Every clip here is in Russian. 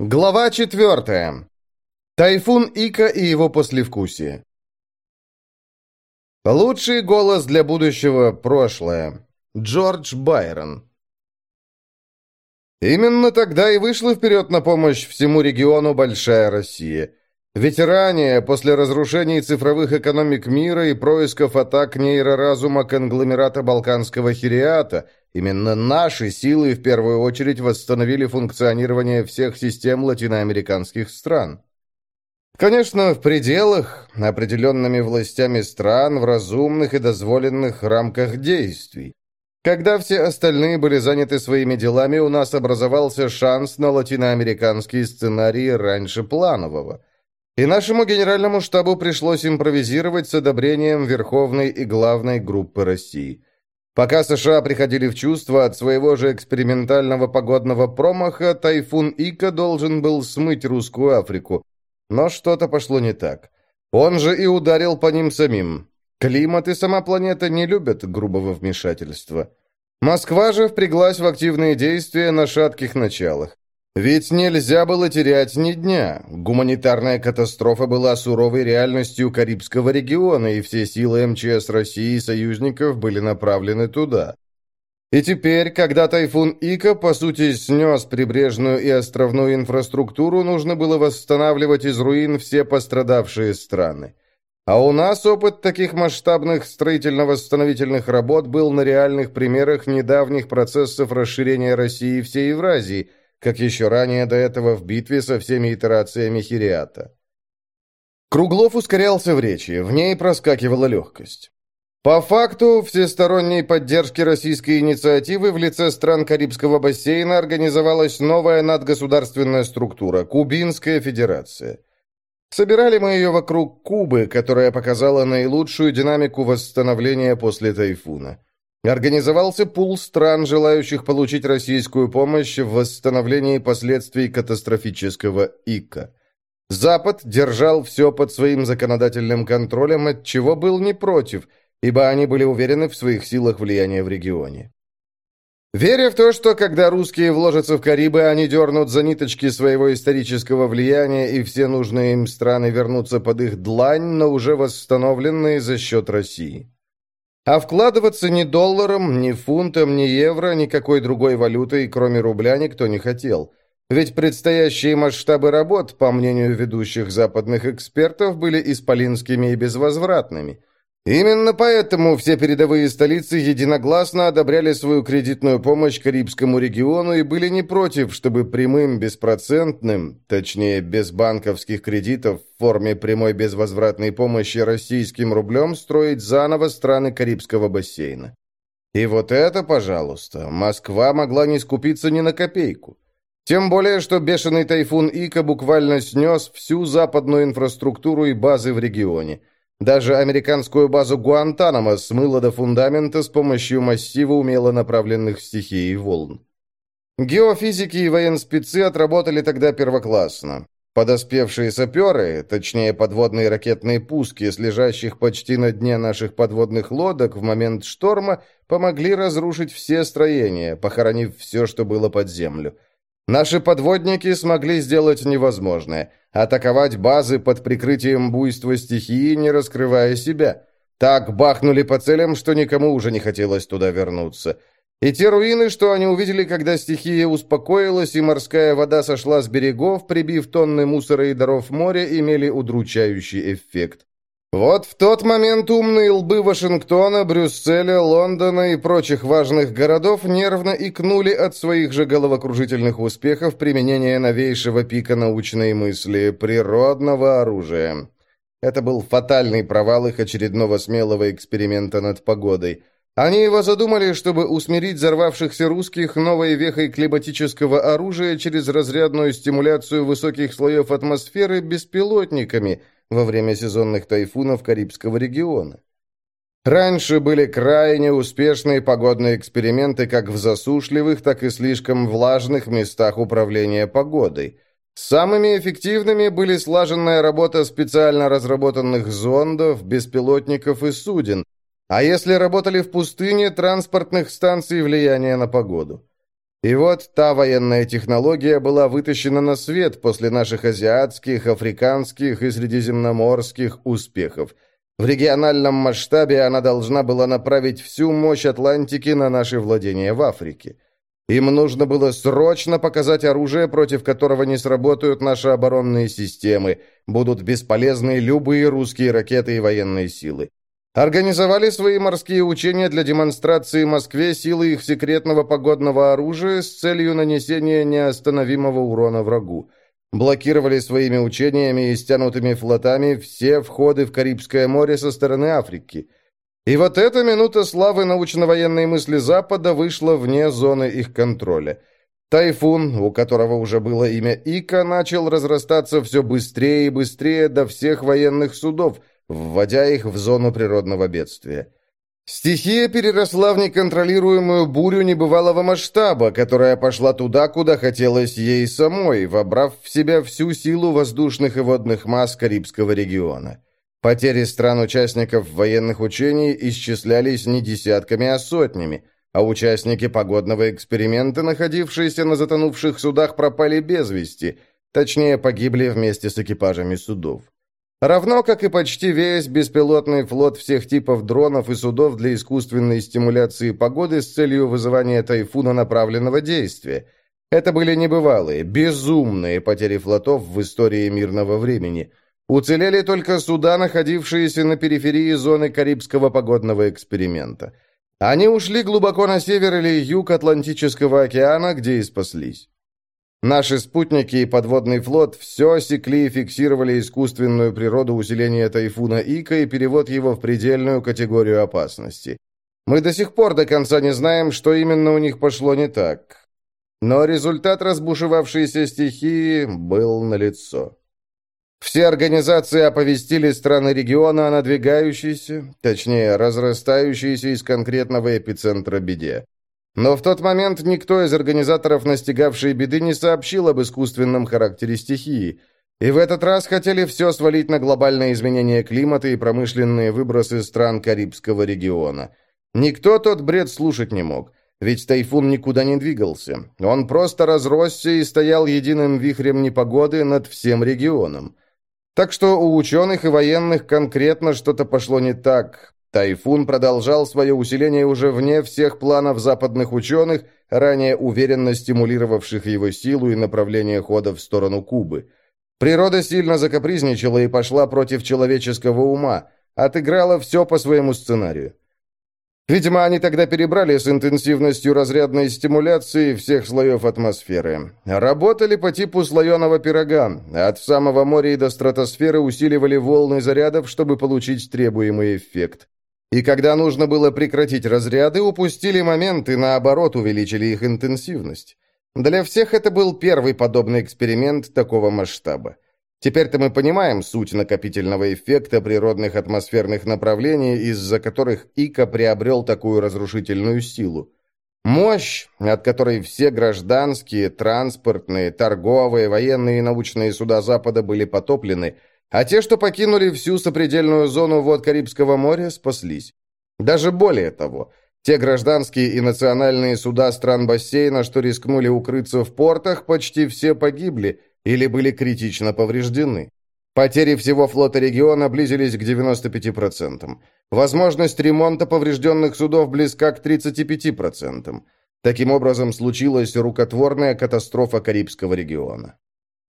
Глава четвертая. Тайфун Ика и его послевкусие. Лучший голос для будущего прошлое. Джордж Байрон. Именно тогда и вышла вперед на помощь всему региону Большая Россия. Ведь ранее, после разрушений цифровых экономик мира и происков атак нейроразума конгломерата Балканского хириата, именно наши силы в первую очередь восстановили функционирование всех систем латиноамериканских стран. Конечно, в пределах, определенными властями стран, в разумных и дозволенных рамках действий. Когда все остальные были заняты своими делами, у нас образовался шанс на латиноамериканский сценарий раньше планового – и нашему генеральному штабу пришлось импровизировать с одобрением Верховной и Главной группы России. Пока США приходили в чувство от своего же экспериментального погодного промаха, тайфун Ика должен был смыть русскую Африку. Но что-то пошло не так. Он же и ударил по ним самим. Климат и сама планета не любят грубого вмешательства. Москва же впряглась в активные действия на шатких началах. Ведь нельзя было терять ни дня. Гуманитарная катастрофа была суровой реальностью Карибского региона, и все силы МЧС России и союзников были направлены туда. И теперь, когда тайфун Ика, по сути, снес прибрежную и островную инфраструктуру, нужно было восстанавливать из руин все пострадавшие страны. А у нас опыт таких масштабных строительно-восстановительных работ был на реальных примерах недавних процессов расширения России всей Евразии – как еще ранее до этого в битве со всеми итерациями Хириата. Круглов ускорялся в речи, в ней проскакивала легкость. По факту, всесторонней поддержки российской инициативы в лице стран Карибского бассейна организовалась новая надгосударственная структура – Кубинская Федерация. Собирали мы ее вокруг Кубы, которая показала наилучшую динамику восстановления после тайфуна. Организовался пул стран, желающих получить российскую помощь в восстановлении последствий катастрофического ИКа. Запад держал все под своим законодательным контролем, от чего был не против, ибо они были уверены в своих силах влияния в регионе. Веря в то, что когда русские вложатся в Карибы, они дернут за ниточки своего исторического влияния, и все нужные им страны вернутся под их длань, но уже восстановленные за счет России. А вкладываться ни долларом, ни фунтом, ни евро, никакой другой валютой, кроме рубля, никто не хотел. Ведь предстоящие масштабы работ, по мнению ведущих западных экспертов, были исполинскими и безвозвратными. Именно поэтому все передовые столицы единогласно одобряли свою кредитную помощь Карибскому региону и были не против, чтобы прямым беспроцентным, точнее без банковских кредитов в форме прямой безвозвратной помощи российским рублем строить заново страны Карибского бассейна. И вот это, пожалуйста, Москва могла не скупиться ни на копейку. Тем более, что бешеный тайфун Ика буквально снес всю западную инфраструктуру и базы в регионе – даже американскую базу Гуантанамо смыло до фундамента с помощью массива умело направленных стихий и волн. Геофизики и военспецы отработали тогда первоклассно. Подоспевшие саперы, точнее подводные ракетные пуски с лежащих почти на дне наших подводных лодок в момент шторма, помогли разрушить все строения, похоронив все, что было под землю. Наши подводники смогли сделать невозможное – атаковать базы под прикрытием буйства стихии, не раскрывая себя. Так бахнули по целям, что никому уже не хотелось туда вернуться. И те руины, что они увидели, когда стихия успокоилась и морская вода сошла с берегов, прибив тонны мусора и даров моря, имели удручающий эффект. Вот в тот момент умные лбы Вашингтона, Брюсселя, Лондона и прочих важных городов нервно икнули от своих же головокружительных успехов применения новейшего пика научной мысли – природного оружия. Это был фатальный провал их очередного смелого эксперимента над погодой. Они его задумали, чтобы усмирить взорвавшихся русских новой вехой климатического оружия через разрядную стимуляцию высоких слоев атмосферы беспилотниками – во время сезонных тайфунов Карибского региона. Раньше были крайне успешные погодные эксперименты как в засушливых, так и слишком влажных местах управления погодой. Самыми эффективными были слаженная работа специально разработанных зондов, беспилотников и суден, а если работали в пустыне, транспортных станций влияния на погоду. И вот та военная технология была вытащена на свет после наших азиатских, африканских и средиземноморских успехов. В региональном масштабе она должна была направить всю мощь Атлантики на наши владения в Африке. Им нужно было срочно показать оружие, против которого не сработают наши оборонные системы, будут бесполезны любые русские ракеты и военные силы. Организовали свои морские учения для демонстрации Москве силы их секретного погодного оружия с целью нанесения неостановимого урона врагу. Блокировали своими учениями и стянутыми флотами все входы в Карибское море со стороны Африки. И вот эта минута славы научно-военной мысли Запада вышла вне зоны их контроля. Тайфун, у которого уже было имя Ика, начал разрастаться все быстрее и быстрее до всех военных судов, вводя их в зону природного бедствия. Стихия переросла в неконтролируемую бурю небывалого масштаба, которая пошла туда, куда хотелось ей самой, вобрав в себя всю силу воздушных и водных масс Карибского региона. Потери стран-участников военных учений исчислялись не десятками, а сотнями, а участники погодного эксперимента, находившиеся на затонувших судах, пропали без вести, точнее, погибли вместе с экипажами судов. Равно как и почти весь беспилотный флот всех типов дронов и судов для искусственной стимуляции погоды с целью вызывания тайфуна направленного действия. Это были небывалые, безумные потери флотов в истории мирного времени – Уцелели только суда, находившиеся на периферии зоны Карибского погодного эксперимента. Они ушли глубоко на север или юг Атлантического океана, где и спаслись. Наши спутники и подводный флот все секли и фиксировали искусственную природу усиления тайфуна Ика и перевод его в предельную категорию опасности. Мы до сих пор до конца не знаем, что именно у них пошло не так. Но результат разбушевавшейся стихии был налицо. Все организации оповестили страны региона о надвигающейся, точнее, разрастающейся из конкретного эпицентра беде. Но в тот момент никто из организаторов настигавшей беды не сообщил об искусственном характере стихии, и в этот раз хотели все свалить на глобальное изменение климата и промышленные выбросы стран Карибского региона. Никто тот бред слушать не мог, ведь тайфун никуда не двигался. Он просто разросся и стоял единым вихрем непогоды над всем регионом. Так что у ученых и военных конкретно что-то пошло не так. Тайфун продолжал свое усиление уже вне всех планов западных ученых, ранее уверенно стимулировавших его силу и направление хода в сторону Кубы. Природа сильно закапризничала и пошла против человеческого ума, отыграла все по своему сценарию. Видимо, они тогда перебрали с интенсивностью разрядной стимуляции всех слоев атмосферы. Работали по типу слоеного пирога. От самого моря и до стратосферы усиливали волны зарядов, чтобы получить требуемый эффект. И когда нужно было прекратить разряды, упустили момент и наоборот увеличили их интенсивность. Для всех это был первый подобный эксперимент такого масштаба. Теперь-то мы понимаем суть накопительного эффекта природных атмосферных направлений, из-за которых Ика приобрел такую разрушительную силу. Мощь, от которой все гражданские, транспортные, торговые, военные и научные суда Запада были потоплены, а те, что покинули всю сопредельную зону вод Карибского моря, спаслись. Даже более того, те гражданские и национальные суда стран бассейна, что рискнули укрыться в портах, почти все погибли – или были критично повреждены. Потери всего флота региона близились к 95%. Возможность ремонта поврежденных судов близка к 35%. Таким образом, случилась рукотворная катастрофа Карибского региона.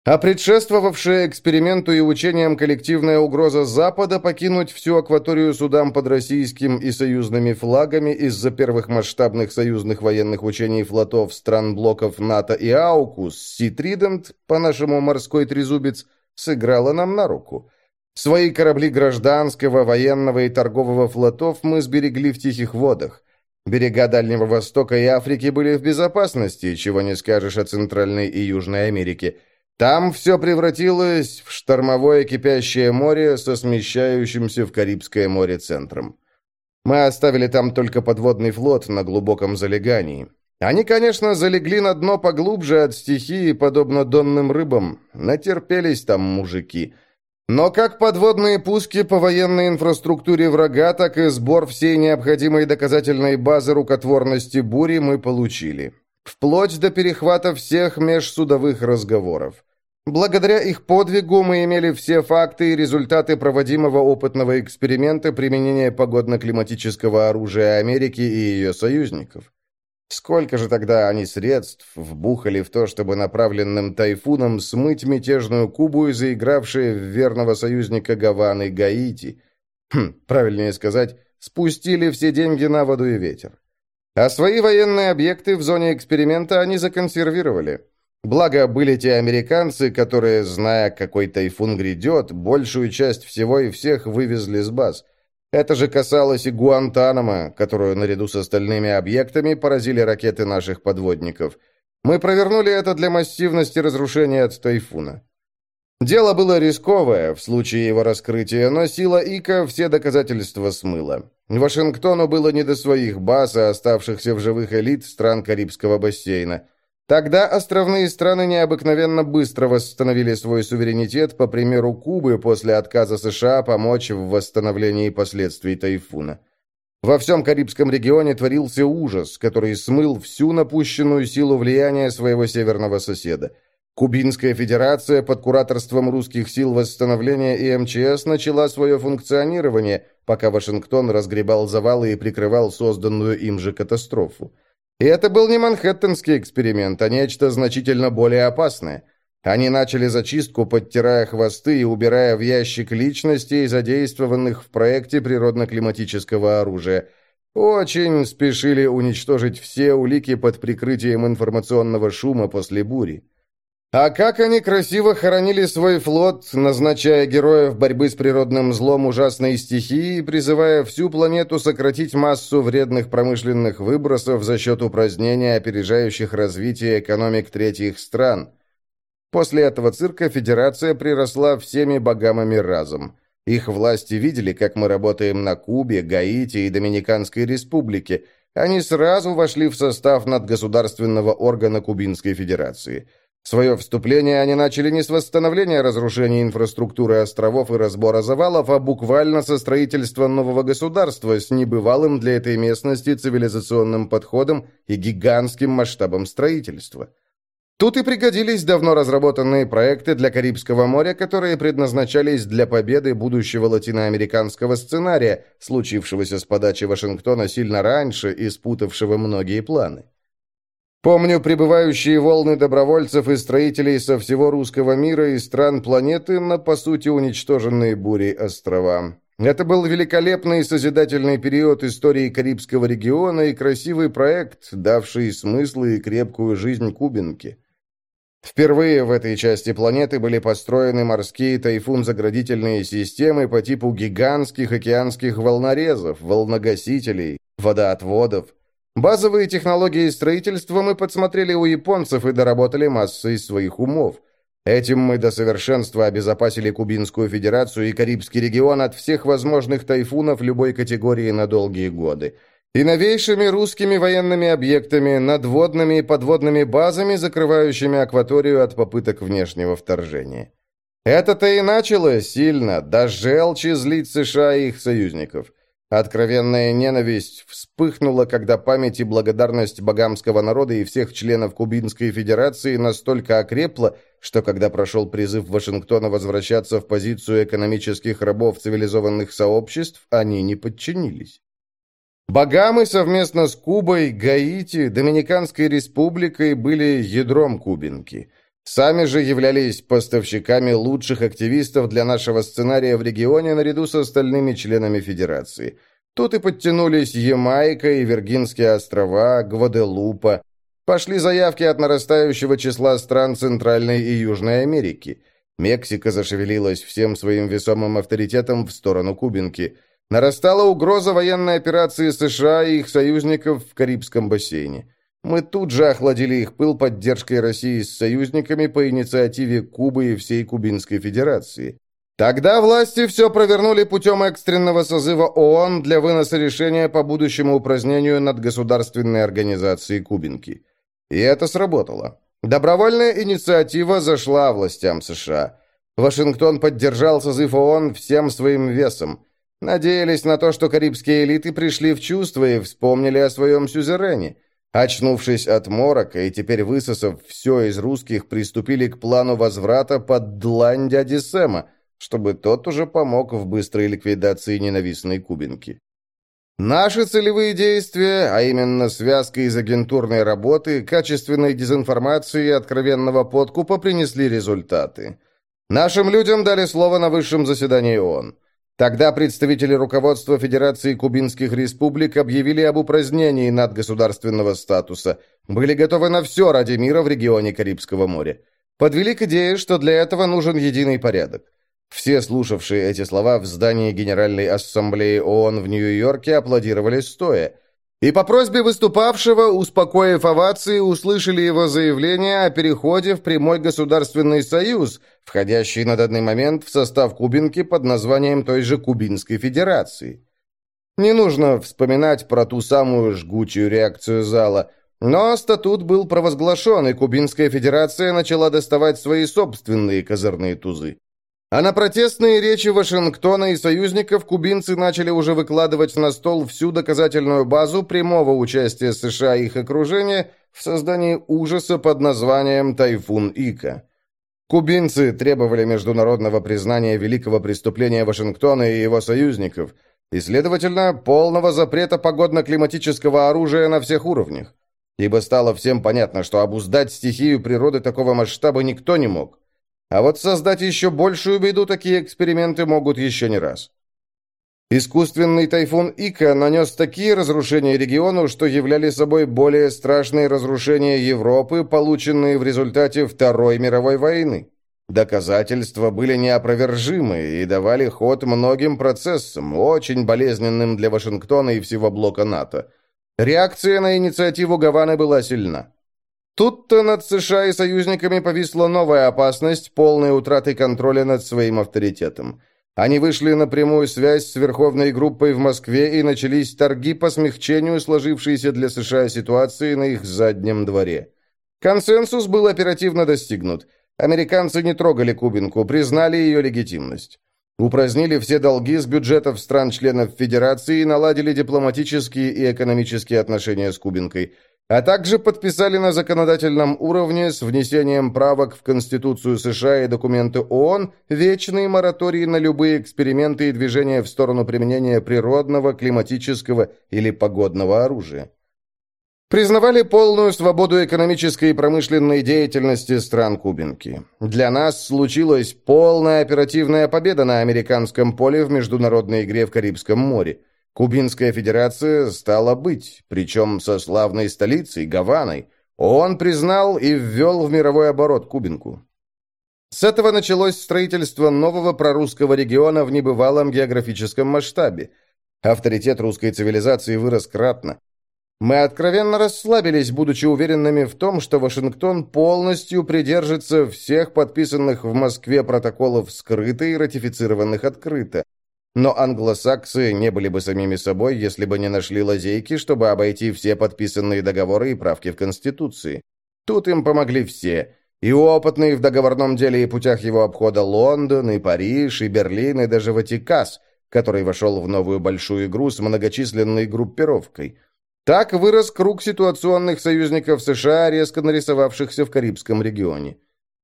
А предшествовавшая эксперименту и учениям коллективная угроза Запада покинуть всю акваторию судам под российским и союзными флагами из-за первых масштабных союзных военных учений флотов стран блоков НАТО и АУКУС, Си-Тридент, по-нашему морской трезубец, сыграла нам на руку. Свои корабли гражданского, военного и торгового флотов мы сберегли в тихих водах. Берега Дальнего Востока и Африки были в безопасности, чего не скажешь о Центральной и Южной Америке – там все превратилось в штормовое кипящее море со смещающимся в Карибское море центром. Мы оставили там только подводный флот на глубоком залегании. Они, конечно, залегли на дно поглубже от стихии, подобно донным рыбам. Натерпелись там мужики. Но как подводные пуски по военной инфраструктуре врага, так и сбор всей необходимой доказательной базы рукотворности бури мы получили. вплоть до перехвата всех межсудовых разговоров. Благодаря их подвигу мы имели все факты и результаты проводимого опытного эксперимента применения погодно-климатического оружия Америки и ее союзников. Сколько же тогда они средств вбухали в то, чтобы направленным тайфуном смыть мятежную Кубу и заигравшие в верного союзника Гаваны Гаити? Хм, правильнее сказать, спустили все деньги на воду и ветер. А свои военные объекты в зоне эксперимента они законсервировали. Благо, были те американцы, которые, зная, какой тайфун грядет, большую часть всего и всех вывезли с баз. Это же касалось и Гуантанамо, которую наряду с остальными объектами поразили ракеты наших подводников. Мы провернули это для массивности разрушения от тайфуна. Дело было рисковое в случае его раскрытия, но сила Ика все доказательства смыла. Вашингтону было не до своих баз, а оставшихся в живых элит стран Карибского бассейна – Тогда островные страны необыкновенно быстро восстановили свой суверенитет, по примеру Кубы после отказа США помочь в восстановлении последствий тайфуна. Во всем Карибском регионе творился ужас, который смыл всю напущенную силу влияния своего северного соседа. Кубинская федерация под кураторством русских сил восстановления и МЧС начала свое функционирование, пока Вашингтон разгребал завалы и прикрывал созданную им же катастрофу. И это был не манхэттенский эксперимент, а нечто значительно более опасное. Они начали зачистку, подтирая хвосты и убирая в ящик личностей, задействованных в проекте природно-климатического оружия. Очень спешили уничтожить все улики под прикрытием информационного шума после бури. А как они красиво хоронили свой флот, назначая героев борьбы с природным злом ужасной стихии, призывая всю планету сократить массу вредных промышленных выбросов за счет упразднения опережающих развитие экономик третьих стран. После этого цирка Федерация приросла всеми богамами разом. Их власти видели, как мы работаем на Кубе, Гаити и Доминиканской республике. Они сразу вошли в состав надгосударственного органа Кубинской Федерации – Свое вступление они начали не с восстановления разрушения инфраструктуры островов и разбора завалов, а буквально со строительства нового государства с небывалым для этой местности цивилизационным подходом и гигантским масштабом строительства. Тут и пригодились давно разработанные проекты для Карибского моря, которые предназначались для победы будущего латиноамериканского сценария, случившегося с подачи Вашингтона сильно раньше и спутавшего многие планы. Помню прибывающие волны добровольцев и строителей со всего русского мира и стран планеты на, по сути, уничтоженные бурей острова. Это был великолепный созидательный период истории Карибского региона и красивый проект, давший смысл и крепкую жизнь Кубинке. Впервые в этой части планеты были построены морские тайфун-заградительные системы по типу гигантских океанских волнорезов, волногасителей, водоотводов, Базовые технологии строительства мы подсмотрели у японцев и доработали массой своих умов. Этим мы до совершенства обезопасили Кубинскую Федерацию и Карибский регион от всех возможных тайфунов любой категории на долгие годы. И новейшими русскими военными объектами, надводными и подводными базами, закрывающими акваторию от попыток внешнего вторжения. Это-то и начало сильно, до желчи злить США и их союзников – Откровенная ненависть вспыхнула, когда память и благодарность богамского народа и всех членов Кубинской Федерации настолько окрепла, что когда прошел призыв Вашингтона возвращаться в позицию экономических рабов цивилизованных сообществ, они не подчинились. Багамы совместно с Кубой, Гаити, Доминиканской республикой были ядром Кубинки – Сами же являлись поставщиками лучших активистов для нашего сценария в регионе наряду с остальными членами Федерации. Тут и подтянулись Ямайка и Виргинские острова, Гваделупа. Пошли заявки от нарастающего числа стран Центральной и Южной Америки. Мексика зашевелилась всем своим весомым авторитетом в сторону Кубинки. Нарастала угроза военной операции США и их союзников в Карибском бассейне. Мы тут же охладили их пыл поддержкой России с союзниками по инициативе Кубы и всей Кубинской Федерации. Тогда власти все провернули путем экстренного созыва ООН для выноса решения по будущему упразднению над государственной организацией Кубинки. И это сработало. Добровольная инициатива зашла властям США. Вашингтон поддержал созыв ООН всем своим весом. Надеялись на то, что карибские элиты пришли в чувство и вспомнили о своем сюзерене. Очнувшись от морока и теперь высосав все из русских, приступили к плану возврата под длань дяди Сэма, чтобы тот уже помог в быстрой ликвидации ненавистной кубинки. Наши целевые действия, а именно связка из агентурной работы, качественной дезинформации и откровенного подкупа, принесли результаты. Нашим людям дали слово на высшем заседании ООН. Тогда представители руководства Федерации Кубинских Республик объявили об упразднении надгосударственного статуса, были готовы на все ради мира в регионе Карибского моря. Подвели к идее, что для этого нужен единый порядок. Все слушавшие эти слова в здании Генеральной Ассамблеи ООН в Нью-Йорке аплодировали стоя. И по просьбе выступавшего, успокоив овации, услышали его заявление о переходе в прямой государственный союз, входящий на данный момент в состав Кубинки под названием той же Кубинской Федерации. Не нужно вспоминать про ту самую жгучую реакцию зала, но статут был провозглашен, и Кубинская Федерация начала доставать свои собственные козырные тузы. А на протестные речи Вашингтона и союзников кубинцы начали уже выкладывать на стол всю доказательную базу прямого участия США и их окружения в создании ужаса под названием «Тайфун Ика». Кубинцы требовали международного признания великого преступления Вашингтона и его союзников, и, следовательно, полного запрета погодно-климатического оружия на всех уровнях. Ибо стало всем понятно, что обуздать стихию природы такого масштаба никто не мог. А вот создать еще большую беду такие эксперименты могут еще не раз. Искусственный тайфун Ика нанес такие разрушения региону, что являли собой более страшные разрушения Европы, полученные в результате Второй мировой войны. Доказательства были неопровержимы и давали ход многим процессам, очень болезненным для Вашингтона и всего блока НАТО. Реакция на инициативу Гаваны была сильна. Тут-то над США и союзниками повисла новая опасность полной утраты контроля над своим авторитетом. Они вышли на прямую связь с верховной группой в Москве и начались торги по смягчению сложившейся для США ситуации на их заднем дворе. Консенсус был оперативно достигнут. Американцы не трогали Кубинку, признали ее легитимность. Упразднили все долги с бюджетов стран-членов Федерации и наладили дипломатические и экономические отношения с Кубинкой – а также подписали на законодательном уровне с внесением правок в Конституцию США и документы ООН вечные моратории на любые эксперименты и движения в сторону применения природного, климатического или погодного оружия. Признавали полную свободу экономической и промышленной деятельности стран Кубинки. Для нас случилась полная оперативная победа на американском поле в международной игре в Карибском море. Кубинская федерация стала быть, причем со славной столицей, Гаваной. Он признал и ввел в мировой оборот Кубинку. С этого началось строительство нового прорусского региона в небывалом географическом масштабе. Авторитет русской цивилизации вырос кратно. Мы откровенно расслабились, будучи уверенными в том, что Вашингтон полностью придержится всех подписанных в Москве протоколов скрыто и ратифицированных открыто. Но англосаксы не были бы самими собой, если бы не нашли лазейки, чтобы обойти все подписанные договоры и правки в Конституции. Тут им помогли все. И опытные в договорном деле и путях его обхода Лондон, и Париж, и Берлин, и даже Ватикас, который вошел в новую большую игру с многочисленной группировкой. Так вырос круг ситуационных союзников США, резко нарисовавшихся в Карибском регионе.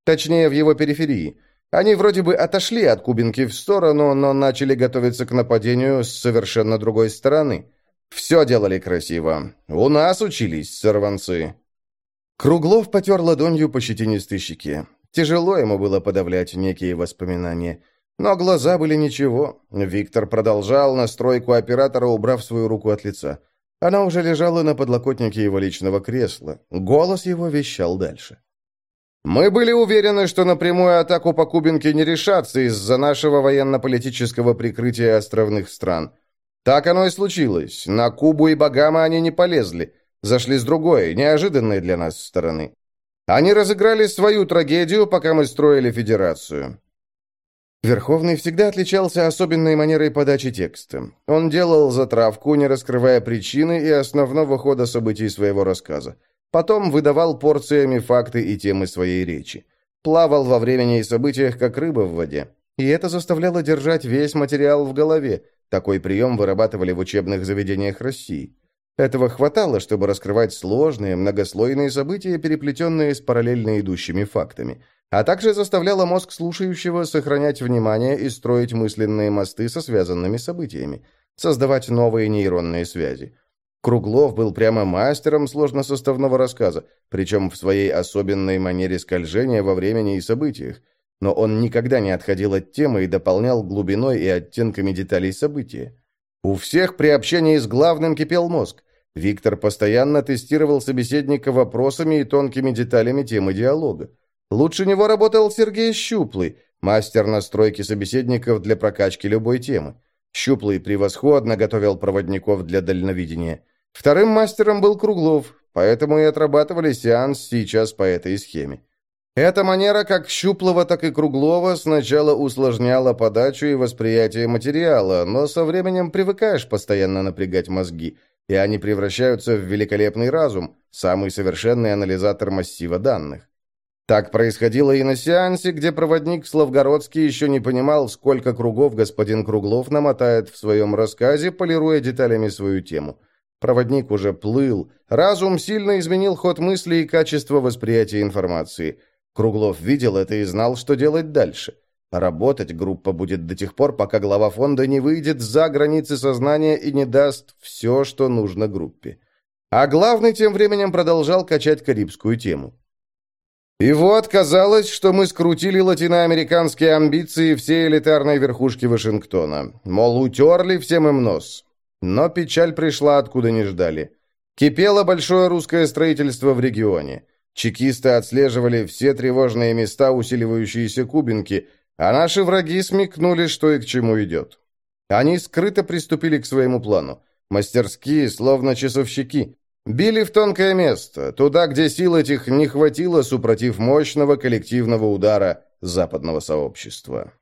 Точнее, в его периферии – они вроде бы отошли от Кубинки в сторону, но начали готовиться к нападению с совершенно другой стороны. Все делали красиво. У нас учились сорванцы. Круглов потер ладонью по щетинистой щеке. Тяжело ему было подавлять некие воспоминания. Но глаза были ничего. Виктор продолжал настройку оператора, убрав свою руку от лица. Она уже лежала на подлокотнике его личного кресла. Голос его вещал дальше. Мы были уверены, что напрямую атаку по Кубинке не решатся из-за нашего военно-политического прикрытия островных стран. Так оно и случилось. На Кубу и Багама они не полезли. Зашли с другой, неожиданной для нас стороны. Они разыграли свою трагедию, пока мы строили федерацию. Верховный всегда отличался особенной манерой подачи текста. Он делал затравку, не раскрывая причины и основного хода событий своего рассказа. Потом выдавал порциями факты и темы своей речи. Плавал во времени и событиях, как рыба в воде. И это заставляло держать весь материал в голове. Такой прием вырабатывали в учебных заведениях России. Этого хватало, чтобы раскрывать сложные, многослойные события, переплетенные с параллельно идущими фактами, а также заставляло мозг слушающего сохранять внимание и строить мысленные мосты со связанными событиями, создавать новые нейронные связи. Круглов был прямо мастером сложносоставного рассказа, причем в своей особенной манере скольжения во времени и событиях, но он никогда не отходил от темы и дополнял глубиной и оттенками деталей события. У всех при общении с главным кипел мозг. Виктор постоянно тестировал собеседника вопросами и тонкими деталями темы диалога. Лучше него работал Сергей Щуплый, мастер настройки собеседников для прокачки любой темы. Щуплый превосходно готовил проводников для дальновидения. Вторым мастером был Круглов, поэтому и отрабатывали сеанс сейчас по этой схеме. Эта манера как Щуплого, так и Круглова сначала усложняла подачу и восприятие материала, но со временем привыкаешь постоянно напрягать мозги – и они превращаются в великолепный разум, самый совершенный анализатор массива данных. Так происходило и на сеансе, где проводник Славгородский еще не понимал, сколько кругов господин Круглов намотает в своем рассказе, полируя деталями свою тему. Проводник уже плыл, разум сильно изменил ход мысли и качество восприятия информации. Круглов видел это и знал, что делать дальше – Работать группа будет до тех пор, пока глава фонда не выйдет за границы сознания и не даст все, что нужно группе. А главный тем временем продолжал качать карибскую тему. И вот казалось, что мы скрутили латиноамериканские амбиции всей элитарной верхушки Вашингтона. Мол, утерли всем им нос. Но печаль пришла, откуда не ждали. Кипело большое русское строительство в регионе. Чекисты отслеживали все тревожные места усиливающиеся кубинки, а наши враги смекнули, что и к чему идет. Они скрыто приступили к своему плану. Мастерские, словно часовщики, били в тонкое место, туда, где сил этих не хватило, супротив мощного коллективного удара западного сообщества.